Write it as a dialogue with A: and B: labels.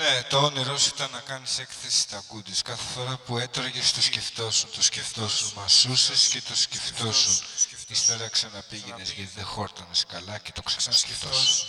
A: Ναι, το όνειρό σου ήταν να κάνεις έκθεση στα γκούντες. Κάθε φορά που έτρωγες το σκεφτόσουν, το σκεφτόσουν. μασούσε και το σκεφτόσουν. Ύστερα ξαναπήγαινες γιατί δεν χόρτανες καλά και το ξανασκεφτόσουν.